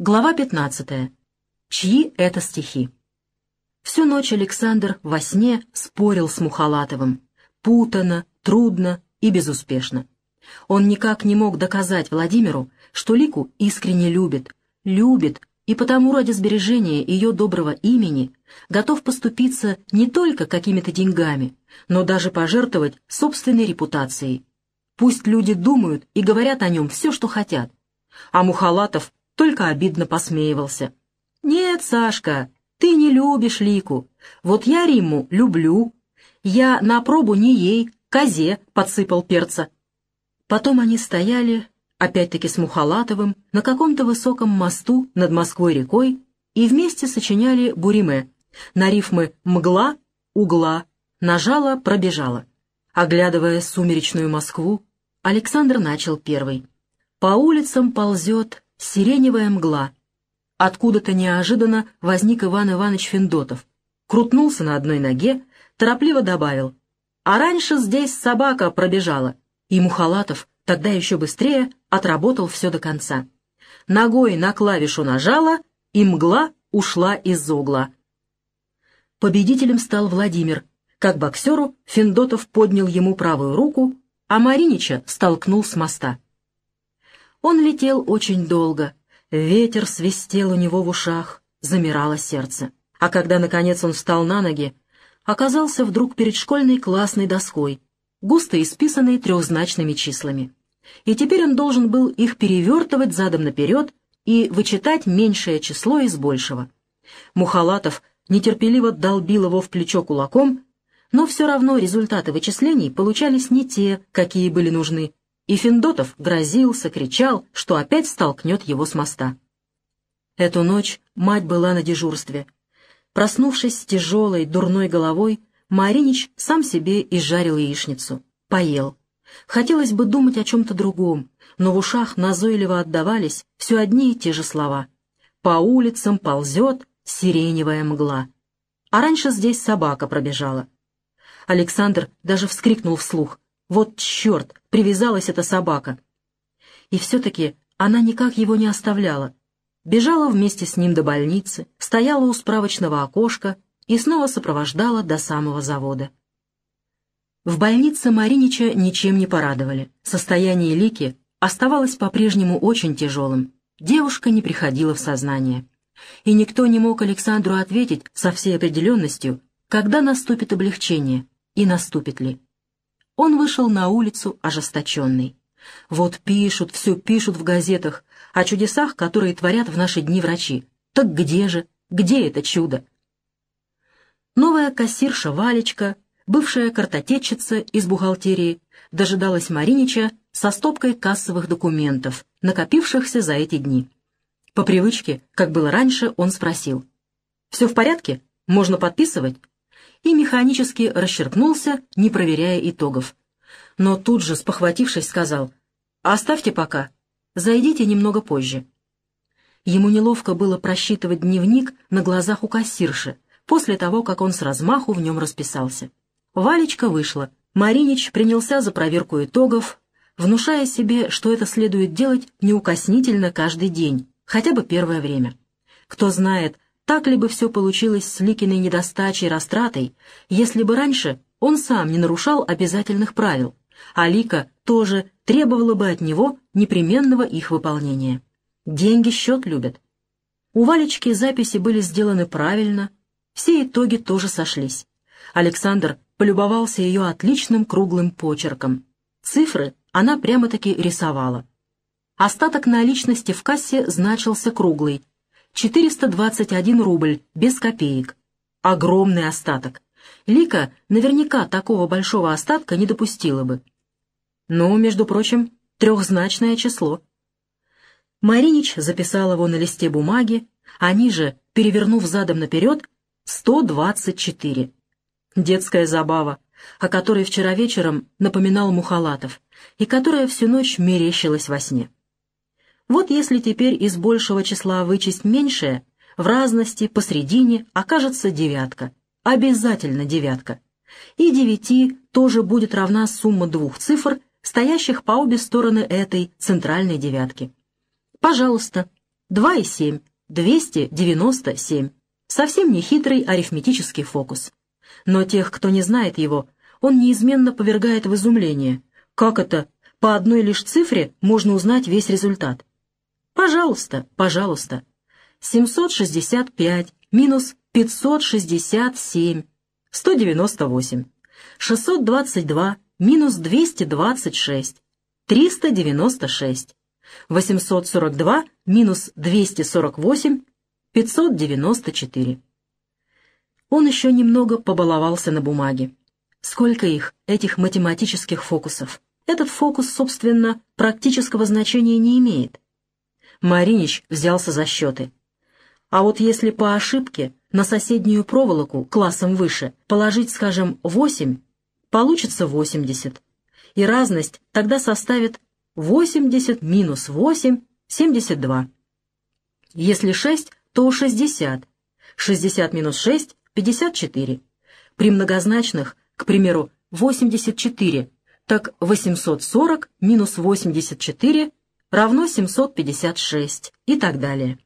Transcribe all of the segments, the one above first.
Глава 15. Чьи это стихи? Всю ночь Александр во сне спорил с Мухалатовым. Путано, трудно и безуспешно. Он никак не мог доказать Владимиру, что Лику искренне любит, любит, и потому ради сбережения ее доброго имени готов поступиться не только какими-то деньгами, но даже пожертвовать собственной репутацией. Пусть люди думают и говорят о нем все, что хотят. А Мухалатов только обидно посмеивался. «Нет, Сашка, ты не любишь Лику. Вот я Римму люблю. Я на пробу не ей, козе подсыпал перца». Потом они стояли, опять-таки с Мухалатовым, на каком-то высоком мосту над Москвой-рекой и вместе сочиняли буриме на рифмы «мгла», «угла», «нажала», «пробежала». Оглядывая сумеречную Москву, Александр начал первый. «По улицам ползет Сиреневая мгла. Откуда-то неожиданно возник Иван Иванович Финдотов. Крутнулся на одной ноге, торопливо добавил. А раньше здесь собака пробежала. И Мухалатов тогда еще быстрее отработал все до конца. Ногой на клавишу нажала, и мгла ушла из угла. Победителем стал Владимир. Как боксеру Финдотов поднял ему правую руку, а Маринича столкнул с моста. Он летел очень долго. Ветер свистел у него в ушах, замирало сердце. А когда, наконец, он встал на ноги, оказался вдруг перед школьной классной доской, густо исписанной трехзначными числами. И теперь он должен был их перевертывать задом наперед и вычитать меньшее число из большего. Мухалатов нетерпеливо долбил его в плечо кулаком, но все равно результаты вычислений получались не те, какие были нужны, и Финдотов грозился, кричал, что опять столкнет его с моста. Эту ночь мать была на дежурстве. Проснувшись с тяжелой, дурной головой, Маринич сам себе изжарил яичницу, поел. Хотелось бы думать о чем-то другом, но в ушах назойливо отдавались все одни и те же слова. «По улицам ползет сиреневая мгла». А раньше здесь собака пробежала. Александр даже вскрикнул вслух. «Вот черт! привязалась эта собака. И все-таки она никак его не оставляла. Бежала вместе с ним до больницы, стояла у справочного окошка и снова сопровождала до самого завода. В больнице Маринича ничем не порадовали. Состояние Лики оставалось по-прежнему очень тяжелым. Девушка не приходила в сознание. И никто не мог Александру ответить со всей определенностью, когда наступит облегчение и наступит ли. Он вышел на улицу ожесточенный. Вот пишут, все пишут в газетах о чудесах, которые творят в наши дни врачи. Так где же, где это чудо? Новая кассирша Валечка, бывшая картотечица из бухгалтерии, дожидалась Маринича со стопкой кассовых документов, накопившихся за эти дни. По привычке, как было раньше, он спросил. «Все в порядке? Можно подписывать?» И механически расчеркнулся, не проверяя итогов. Но тут же, спохватившись, сказал «Оставьте пока, зайдите немного позже». Ему неловко было просчитывать дневник на глазах у кассирши, после того, как он с размаху в нем расписался. Валечка вышла. Маринич принялся за проверку итогов, внушая себе, что это следует делать неукоснительно каждый день, хотя бы первое время. Кто знает, так ли бы все получилось с Ликиной недостачей и растратой, если бы раньше он сам не нарушал обязательных правил, а Лика тоже требовала бы от него непременного их выполнения. Деньги счет любят. У Валечки записи были сделаны правильно, все итоги тоже сошлись. Александр полюбовался ее отличным круглым почерком. Цифры она прямо-таки рисовала. Остаток наличности в кассе значился круглый, 421 рубль, без копеек. Огромный остаток. Лика наверняка такого большого остатка не допустила бы. Но, между прочим, трехзначное число. Маринич записал его на листе бумаги, а ниже, перевернув задом наперед, 124. Детская забава, о которой вчера вечером напоминал Мухалатов, и которая всю ночь мерещилась во сне. Вот если теперь из большего числа вычесть меньшее, в разности посредине окажется девятка. Обязательно девятка. И девяти тоже будет равна сумма двух цифр, стоящих по обе стороны этой центральной девятки. Пожалуйста, 2,7, 297. Совсем не хитрый арифметический фокус. Но тех, кто не знает его, он неизменно повергает в изумление. Как это? По одной лишь цифре можно узнать весь результат. Пожалуйста, пожалуйста. 765 минус 567, 198. 622 минус 226, 396. 842 минус 248, 594. Он еще немного побаловался на бумаге. Сколько их, этих математических фокусов? Этот фокус, собственно, практического значения не имеет. Маринич взялся за счеты. А вот если по ошибке на соседнюю проволоку классом выше положить, скажем, 8, получится 80. И разность тогда составит 80 минус 8 — 72. Если 6, то 60. 60 минус 6 — 54. При многозначных, к примеру, 84, так 840 минус 84 равно 756 и так далее.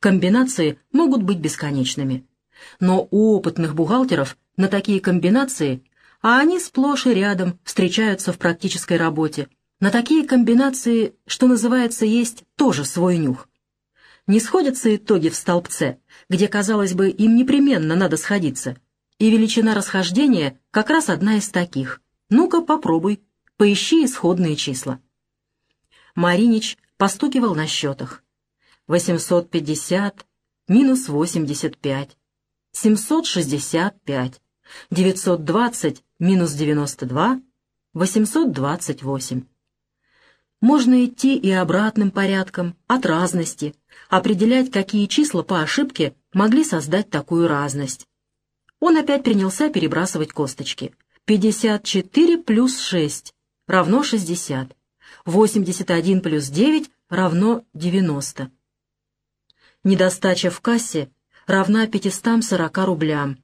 Комбинации могут быть бесконечными. Но у опытных бухгалтеров на такие комбинации, а они сплошь и рядом встречаются в практической работе, на такие комбинации, что называется, есть тоже свой нюх. Не сходятся итоги в столбце, где, казалось бы, им непременно надо сходиться, и величина расхождения как раз одна из таких. Ну-ка, попробуй, поищи исходные числа. Маринич постукивал на счетах. 850 минус 85, 765, 920 минус 92, 828. Можно идти и обратным порядком, от разности, определять, какие числа по ошибке могли создать такую разность. Он опять принялся перебрасывать косточки. 54 плюс 6 равно 60. 81 плюс 9 равно 90. Недостача в кассе равна 540 рублям.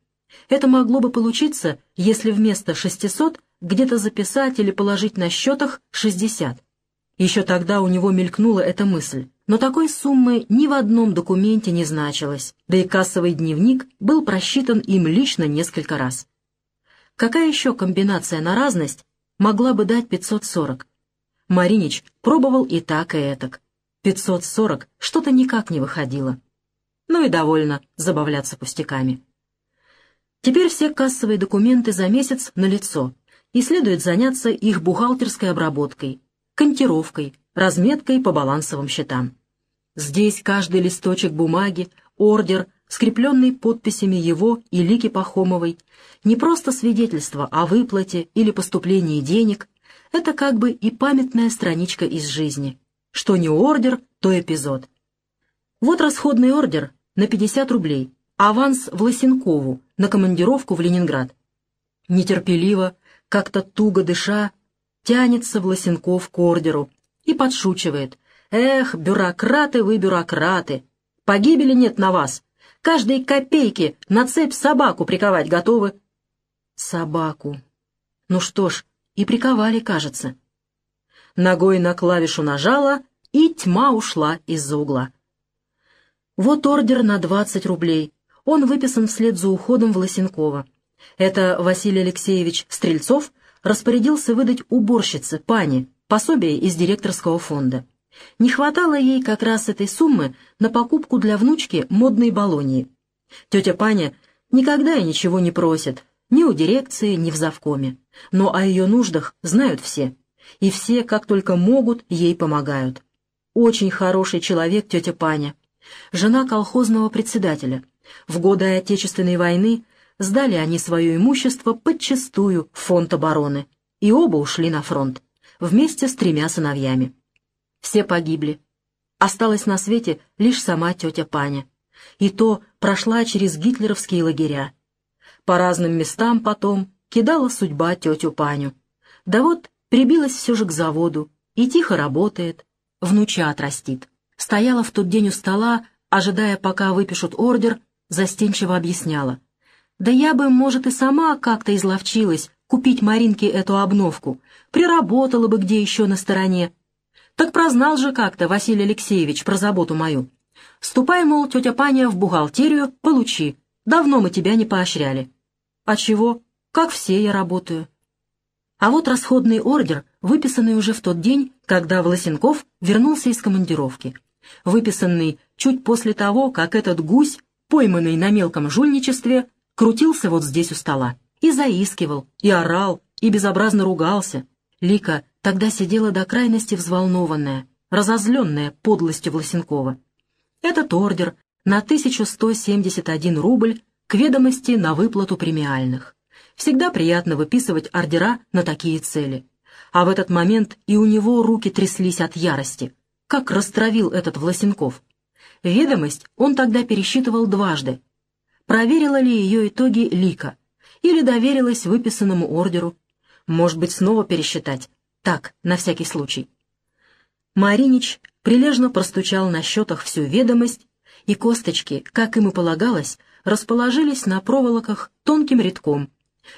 Это могло бы получиться, если вместо 600 где-то записать или положить на счетах 60. Еще тогда у него мелькнула эта мысль, но такой суммы ни в одном документе не значилось, да и кассовый дневник был просчитан им лично несколько раз. Какая еще комбинация на разность могла бы дать 540? Маринич пробовал и так, и этак. 540 что-то никак не выходило. Ну и довольно забавляться пустяками. Теперь все кассовые документы за месяц на лицо, и следует заняться их бухгалтерской обработкой, контировкой, разметкой по балансовым счетам. Здесь каждый листочек бумаги, ордер, скрепленный подписями его и Лики Пахомовой, не просто свидетельство о выплате или поступлении денег, это как бы и памятная страничка из жизни. Что не ордер, то эпизод. Вот расходный ордер на 50 рублей, аванс в Лосенкову на командировку в Ленинград. Нетерпеливо, как-то туго дыша, тянется в Лосенков к ордеру и подшучивает. «Эх, бюрократы вы, бюрократы! Погибели нет на вас! Каждой копейки на цепь собаку приковать готовы!» «Собаку! Ну что ж, и приковали, кажется!» ногой на клавишу нажала, и тьма ушла из-за угла. Вот ордер на 20 рублей. Он выписан вслед за уходом в Лосенкова. Это Василий Алексеевич Стрельцов распорядился выдать уборщице, пане, пособие из директорского фонда. Не хватало ей как раз этой суммы на покупку для внучки модной баллонии. Тетя Паня никогда и ничего не просит, ни у дирекции, ни в завкоме. Но о ее нуждах знают все и все, как только могут, ей помогают. Очень хороший человек тетя Паня, жена колхозного председателя. В годы Отечественной войны сдали они свое имущество подчистую в фонд обороны, и оба ушли на фронт, вместе с тремя сыновьями. Все погибли. Осталась на свете лишь сама тетя Паня. И то прошла через гитлеровские лагеря. По разным местам потом кидала судьба тетю Паню. Да вот Прибилась все же к заводу и тихо работает, внуча отрастит. Стояла в тот день у стола, ожидая, пока выпишут ордер, застенчиво объясняла. «Да я бы, может, и сама как-то изловчилась купить Маринке эту обновку, приработала бы где еще на стороне. Так прознал же как-то Василий Алексеевич про заботу мою. Ступай, мол, тетя Паня, в бухгалтерию, получи. Давно мы тебя не поощряли. А чего? Как все я работаю. А вот расходный ордер, выписанный уже в тот день, когда Власенков вернулся из командировки. Выписанный чуть после того, как этот гусь, пойманный на мелком жульничестве, крутился вот здесь у стола. И заискивал, и орал, и безобразно ругался. Лика тогда сидела до крайности взволнованная, разозленная подлостью Власенкова. Этот ордер на 1171 рубль к ведомости на выплату премиальных. Всегда приятно выписывать ордера на такие цели. А в этот момент и у него руки тряслись от ярости. Как растравил этот Власенков. Ведомость он тогда пересчитывал дважды. Проверила ли ее итоги Лика? Или доверилась выписанному ордеру? Может быть, снова пересчитать? Так, на всякий случай. Маринич прилежно простучал на счетах всю ведомость, и косточки, как им и полагалось, расположились на проволоках тонким рядком,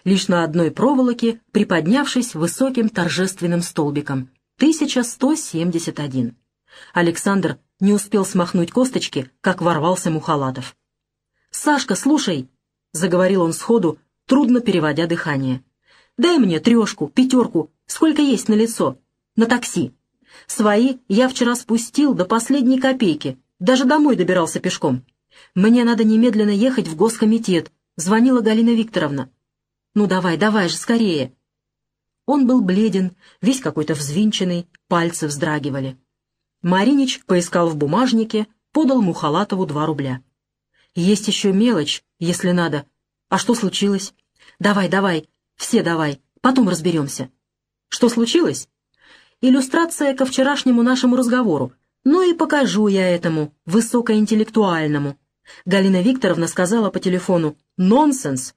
лишь на одной проволоке, приподнявшись высоким торжественным столбиком. 1171. Александр не успел смахнуть косточки, как ворвался Мухалатов. «Сашка, слушай!» — заговорил он сходу, трудно переводя дыхание. «Дай мне трешку, пятерку, сколько есть на лицо, на такси. Свои я вчера спустил до последней копейки, даже домой добирался пешком. Мне надо немедленно ехать в госкомитет, звонила Галина Викторовна. Ну давай, давай же, скорее. Он был бледен, весь какой-то взвинченный, пальцы вздрагивали. Маринич поискал в бумажнике, подал Мухалатову два рубля. «Есть еще мелочь, если надо. А что случилось? Давай, давай, все давай, потом разберемся. Что случилось? Иллюстрация ко вчерашнему нашему разговору. Ну и покажу я этому, высокоинтеллектуальному. Галина Викторовна сказала по телефону «нонсенс».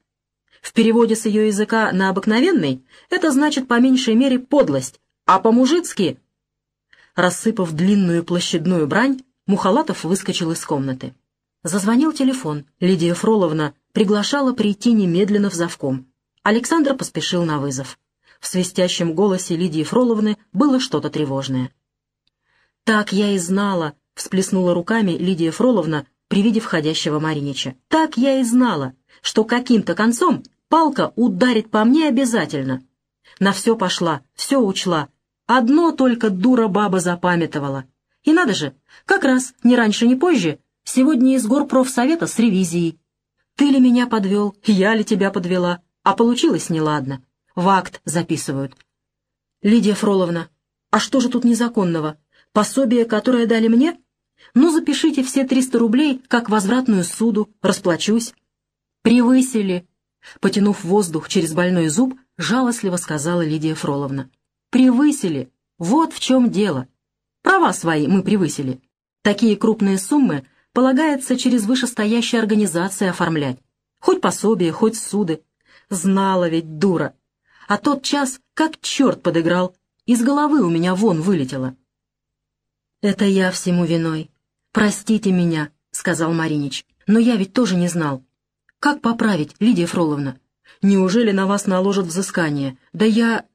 В переводе с ее языка на обыкновенный это значит по меньшей мере подлость, а по-мужицки... Рассыпав длинную площадную брань, Мухалатов выскочил из комнаты. Зазвонил телефон. Лидия Фроловна приглашала прийти немедленно в завком. Александр поспешил на вызов. В свистящем голосе Лидии Фроловны было что-то тревожное. «Так я и знала», — всплеснула руками Лидия Фроловна при виде входящего Маринича. «Так я и знала, что каким-то концом палка ударит по мне обязательно. На все пошла, все учла. Одно только дура баба запамятовала. И надо же, как раз, ни раньше, ни позже, сегодня из горпрофсовета с ревизией. Ты ли меня подвел, я ли тебя подвела, а получилось неладно. В акт записывают. Лидия Фроловна, а что же тут незаконного? Пособие, которое дали мне? Ну, запишите все 300 рублей, как возвратную суду, расплачусь. Превысили. Потянув воздух через больной зуб, жалостливо сказала Лидия Фроловна. Превысили. Вот в чем дело. Права свои мы превысили. Такие крупные суммы полагается через вышестоящие организации оформлять. Хоть пособие, хоть суды. Знала ведь дура. А тот час как черт подыграл. Из головы у меня вон вылетело. «Это я всему виной. Простите меня», — сказал Маринич. «Но я ведь тоже не знал. Как поправить, Лидия Фроловна? Неужели на вас наложат взыскание? Да я...»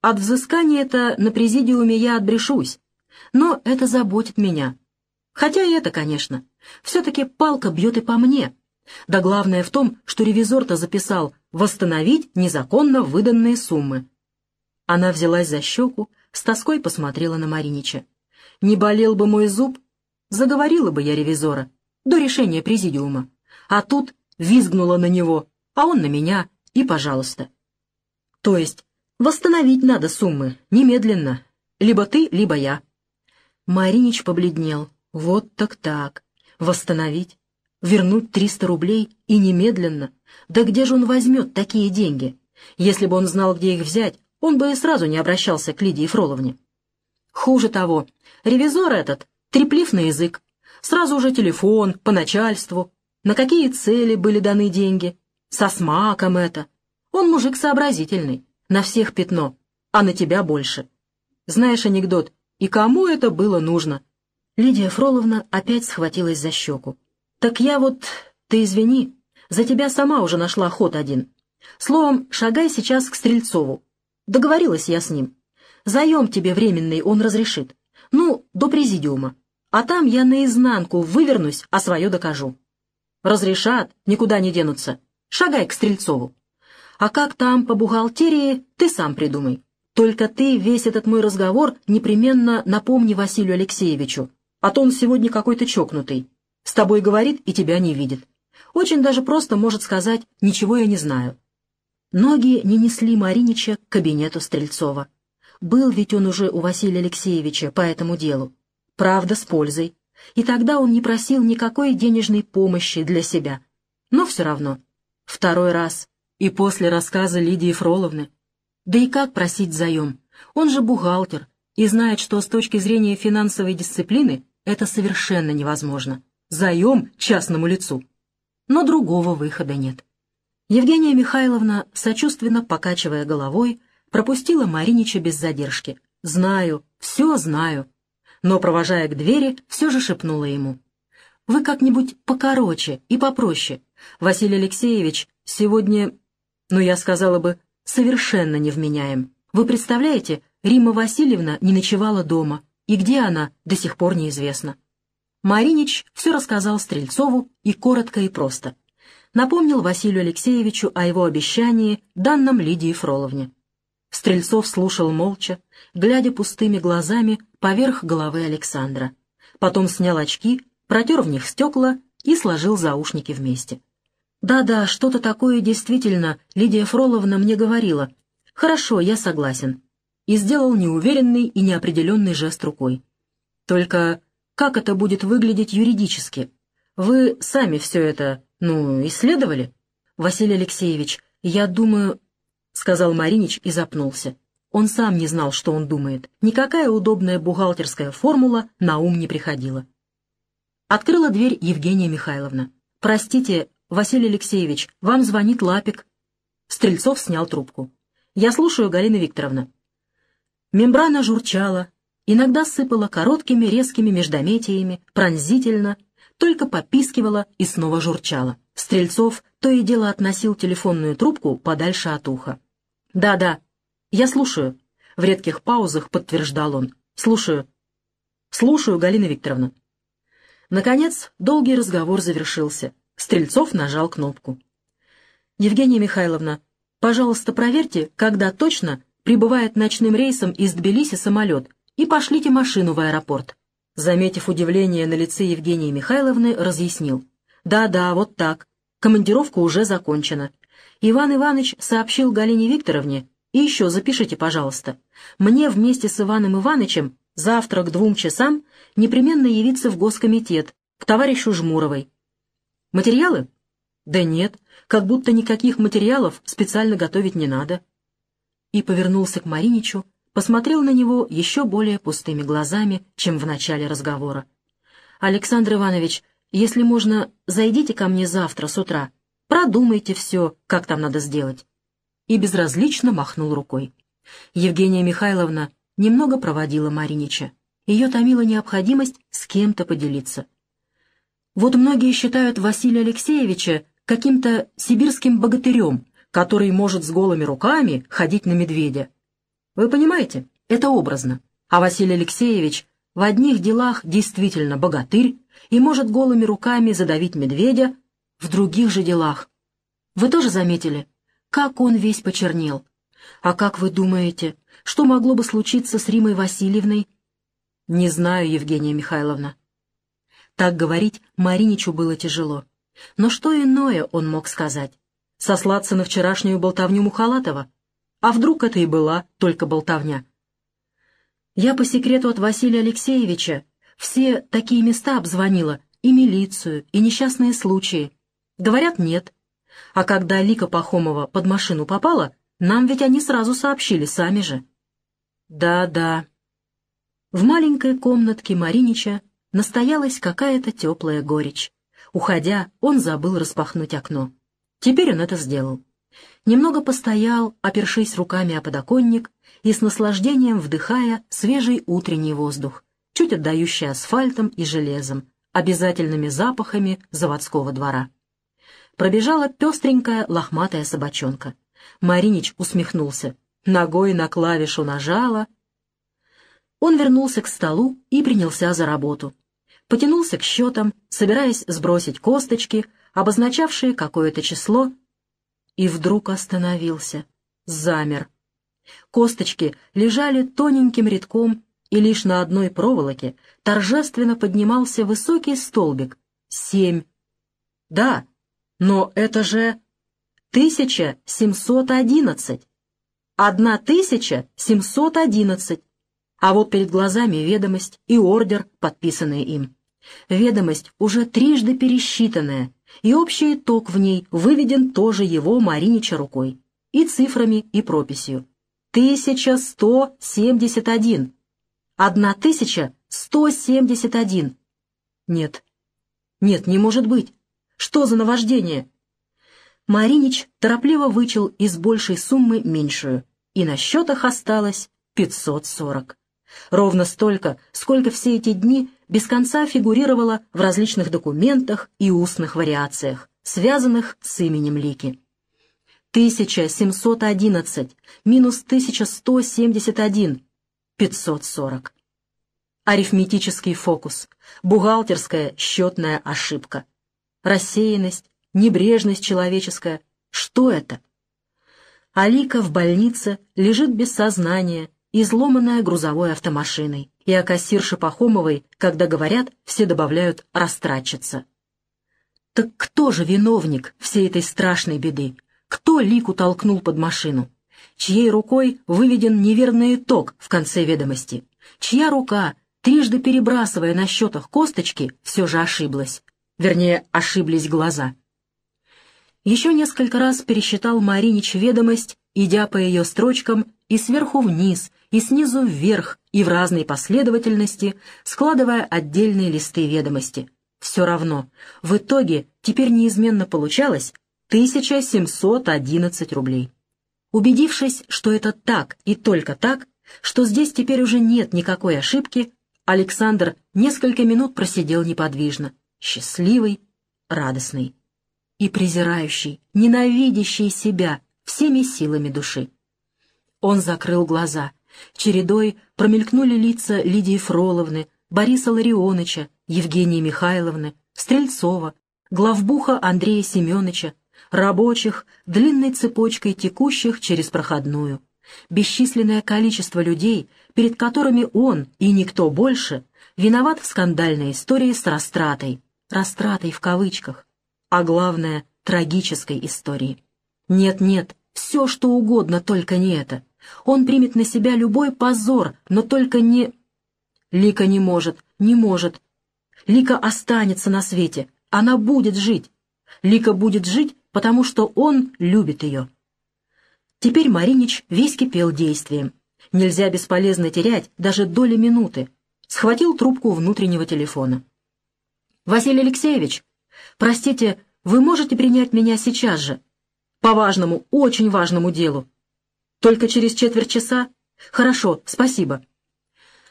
«От взыскания-то на президиуме я отбрешусь. Но это заботит меня. Хотя и это, конечно. Все-таки палка бьет и по мне. Да главное в том, что ревизор-то записал «восстановить незаконно выданные суммы». Она взялась за щеку, с тоской посмотрела на Маринича. Не болел бы мой зуб, заговорила бы я ревизора до решения президиума. А тут визгнула на него, а он на меня, и пожалуйста. То есть восстановить надо суммы, немедленно. Либо ты, либо я. Маринич побледнел. Вот так так. Восстановить. Вернуть триста рублей и немедленно. Да где же он возьмет такие деньги? Если бы он знал, где их взять, он бы и сразу не обращался к Лидии Фроловне. Хуже того, ревизор этот, треплив на язык, сразу уже телефон, по начальству, на какие цели были даны деньги, со смаком это. Он мужик сообразительный, на всех пятно, а на тебя больше. Знаешь анекдот, и кому это было нужно? Лидия Фроловна опять схватилась за щеку. «Так я вот... Ты извини, за тебя сама уже нашла ход один. Словом, шагай сейчас к Стрельцову. Договорилась я с ним. Заем тебе временный он разрешит. Ну, до президиума. А там я наизнанку вывернусь, а свое докажу. Разрешат, никуда не денутся. Шагай к Стрельцову. А как там по бухгалтерии, ты сам придумай. Только ты весь этот мой разговор непременно напомни Василию Алексеевичу, а то он сегодня какой-то чокнутый. С тобой говорит и тебя не видит. Очень даже просто может сказать «ничего я не знаю». Ноги не несли Маринича к кабинету Стрельцова. Был ведь он уже у Василия Алексеевича по этому делу. Правда, с пользой. И тогда он не просил никакой денежной помощи для себя. Но все равно. Второй раз. И после рассказа Лидии Фроловны. Да и как просить заем? Он же бухгалтер и знает, что с точки зрения финансовой дисциплины это совершенно невозможно. Заем частному лицу. Но другого выхода нет. Евгения Михайловна, сочувственно покачивая головой, пропустила Маринича без задержки. «Знаю, все знаю». Но, провожая к двери, все же шепнула ему. «Вы как-нибудь покороче и попроще. Василий Алексеевич сегодня, ну, я сказала бы, совершенно невменяем. Вы представляете, Римма Васильевна не ночевала дома, и где она, до сих пор неизвестно». Маринич все рассказал Стрельцову и коротко и просто. Напомнил Василию Алексеевичу о его обещании, данном Лидии Фроловне. Стрельцов слушал молча, глядя пустыми глазами поверх головы Александра. Потом снял очки, протер в них стекла и сложил заушники вместе. «Да-да, что-то такое действительно Лидия Фроловна мне говорила. Хорошо, я согласен». И сделал неуверенный и неопределенный жест рукой. «Только как это будет выглядеть юридически? Вы сами все это, ну, исследовали?» «Василий Алексеевич, я думаю, — сказал Маринич и запнулся. Он сам не знал, что он думает. Никакая удобная бухгалтерская формула на ум не приходила. Открыла дверь Евгения Михайловна. «Простите, Василий Алексеевич, вам звонит Лапик». Стрельцов снял трубку. «Я слушаю, Галина Викторовна». Мембрана журчала, иногда сыпала короткими резкими междометиями, пронзительно, только попискивала и снова журчала. Стрельцов то и дело относил телефонную трубку подальше от уха. «Да-да, я слушаю», — в редких паузах подтверждал он. «Слушаю». «Слушаю, Галина Викторовна». Наконец, долгий разговор завершился. Стрельцов нажал кнопку. «Евгения Михайловна, пожалуйста, проверьте, когда точно прибывает ночным рейсом из Тбилиси самолет, и пошлите машину в аэропорт». Заметив удивление на лице Евгении Михайловны, разъяснил. «Да-да, вот так. Командировка уже закончена. Иван Иванович сообщил Галине Викторовне, и еще запишите, пожалуйста, мне вместе с Иваном Ивановичем завтра к двум часам непременно явиться в Госкомитет, к товарищу Жмуровой. Материалы? Да нет, как будто никаких материалов специально готовить не надо. И повернулся к Мариничу, посмотрел на него еще более пустыми глазами, чем в начале разговора. «Александр Иванович, если можно, зайдите ко мне завтра с утра, продумайте все, как там надо сделать». И безразлично махнул рукой. Евгения Михайловна немного проводила Маринича. Ее томила необходимость с кем-то поделиться. Вот многие считают Василия Алексеевича каким-то сибирским богатырем, который может с голыми руками ходить на медведя. Вы понимаете, это образно. А Василий Алексеевич в одних делах действительно богатырь, и может голыми руками задавить медведя в других же делах. Вы тоже заметили, как он весь почернел? А как вы думаете, что могло бы случиться с Римой Васильевной? Не знаю, Евгения Михайловна. Так говорить Мариничу было тяжело. Но что иное он мог сказать? Сослаться на вчерашнюю болтовню Мухалатова? А вдруг это и была только болтовня? Я по секрету от Василия Алексеевича все такие места обзвонила, и милицию, и несчастные случаи. Говорят, нет. А когда Лика Пахомова под машину попала, нам ведь они сразу сообщили сами же. Да-да. В маленькой комнатке Маринича настоялась какая-то теплая горечь. Уходя, он забыл распахнуть окно. Теперь он это сделал. Немного постоял, опершись руками о подоконник и с наслаждением вдыхая свежий утренний воздух чуть отдающий асфальтом и железом, обязательными запахами заводского двора. Пробежала пестренькая лохматая собачонка. Маринич усмехнулся. Ногой на клавишу нажала. Он вернулся к столу и принялся за работу. потянулся к счетам, собираясь сбросить косточки, обозначавшие какое-то число, и вдруг остановился, замер. Косточки лежали тоненьким рядком, и лишь на одной проволоке торжественно поднимался высокий столбик — семь. Да, но это же тысяча семьсот одиннадцать. Одна тысяча семьсот одиннадцать. А вот перед глазами ведомость и ордер, подписанные им. Ведомость уже трижды пересчитанная, и общий итог в ней выведен тоже его Маринича рукой, и цифрами, и прописью. 1171. 1171. Нет. Нет, не может быть. Что за наваждение? Маринич торопливо вычел из большей суммы меньшую, и на счетах осталось 540. Ровно столько, сколько все эти дни без конца фигурировало в различных документах и устных вариациях, связанных с именем Лики. 1711 минус 1171 — 540. Арифметический фокус, бухгалтерская счетная ошибка, рассеянность, небрежность человеческая. Что это? Алика в больнице лежит без сознания, изломанная грузовой автомашиной, и о кассирше Пахомовой, когда говорят, все добавляют «растратчица». Так кто же виновник всей этой страшной беды? Кто Лику толкнул под машину? Чьей рукой выведен неверный итог в конце ведомости? Чья рука, трижды перебрасывая на счетах косточки, все же ошиблась? Вернее, ошиблись глаза. Еще несколько раз пересчитал Маринич ведомость, идя по ее строчкам и сверху вниз, и снизу вверх, и в разной последовательности, складывая отдельные листы ведомости. Все равно, в итоге теперь неизменно получалось 1711 рублей. Убедившись, что это так и только так, что здесь теперь уже нет никакой ошибки, Александр несколько минут просидел неподвижно, счастливый, радостный и презирающий, ненавидящий себя всеми силами души. Он закрыл глаза. Чередой промелькнули лица Лидии Фроловны, Бориса Ларионыча, Евгении Михайловны, Стрельцова, главбуха Андрея Семеновича, рабочих, длинной цепочкой текущих через проходную. Бесчисленное количество людей, перед которыми он и никто больше виноват в скандальной истории с растратой, растратой в кавычках, а главное, трагической истории. Нет-нет, все что угодно, только не это. Он примет на себя любой позор, но только не... Лика не может, не может. Лика останется на свете, она будет жить. Лика будет жить, потому что он любит ее. Теперь Маринич весь кипел действием. Нельзя бесполезно терять даже доли минуты. Схватил трубку внутреннего телефона. «Василий Алексеевич, простите, вы можете принять меня сейчас же? По важному, очень важному делу. Только через четверть часа? Хорошо, спасибо».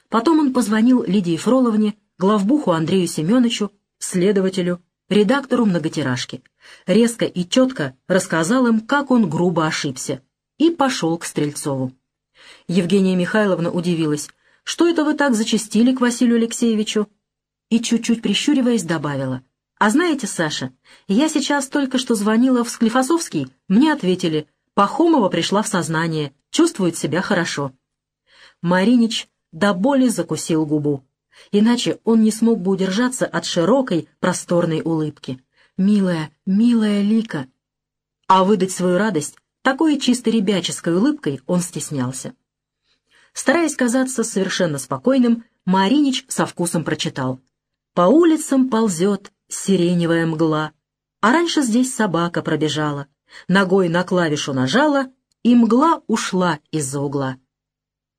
Потом он позвонил Лидии Фроловне, главбуху Андрею Семеновичу, следователю, редактору многотиражки. Резко и четко рассказал им, как он грубо ошибся, и пошел к Стрельцову. Евгения Михайловна удивилась. «Что это вы так зачастили к Василию Алексеевичу?» И чуть-чуть прищуриваясь добавила. «А знаете, Саша, я сейчас только что звонила в Склифосовский, мне ответили, Пахомова пришла в сознание, чувствует себя хорошо». Маринич до боли закусил губу. Иначе он не смог бы удержаться от широкой, просторной улыбки. «Милая, милая Лика!» А выдать свою радость такой чисто ребяческой улыбкой он стеснялся. Стараясь казаться совершенно спокойным, Маринич со вкусом прочитал. «По улицам ползет сиреневая мгла, а раньше здесь собака пробежала, ногой на клавишу нажала, и мгла ушла из-за угла».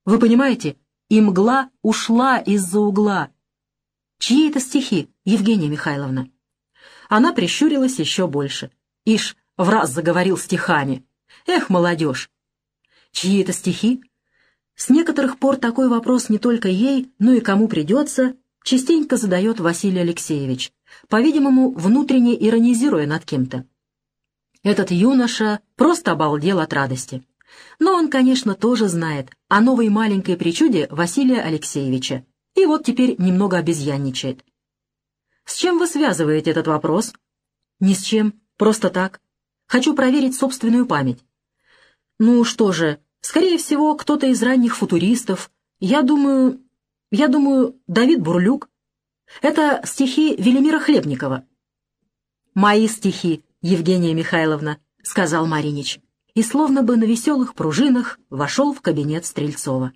Вы понимаете, и мгла ушла из-за угла. Чьи это стихи, Евгения Михайловна? Она прищурилась еще больше. Ишь, в раз заговорил стихами. Эх, молодежь! Чьи это стихи? С некоторых пор такой вопрос не только ей, но и кому придется, частенько задает Василий Алексеевич, по-видимому, внутренне иронизируя над кем-то. Этот юноша просто обалдел от радости. Но он, конечно, тоже знает о новой маленькой причуде Василия Алексеевича. И вот теперь немного обезьянничает. С чем вы связываете этот вопрос? Ни с чем, просто так. Хочу проверить собственную память. Ну что же, скорее всего, кто-то из ранних футуристов. Я думаю... Я думаю, Давид Бурлюк. Это стихи Велимира Хлебникова. «Мои стихи, Евгения Михайловна», — сказал Маринич, и словно бы на веселых пружинах вошел в кабинет Стрельцова.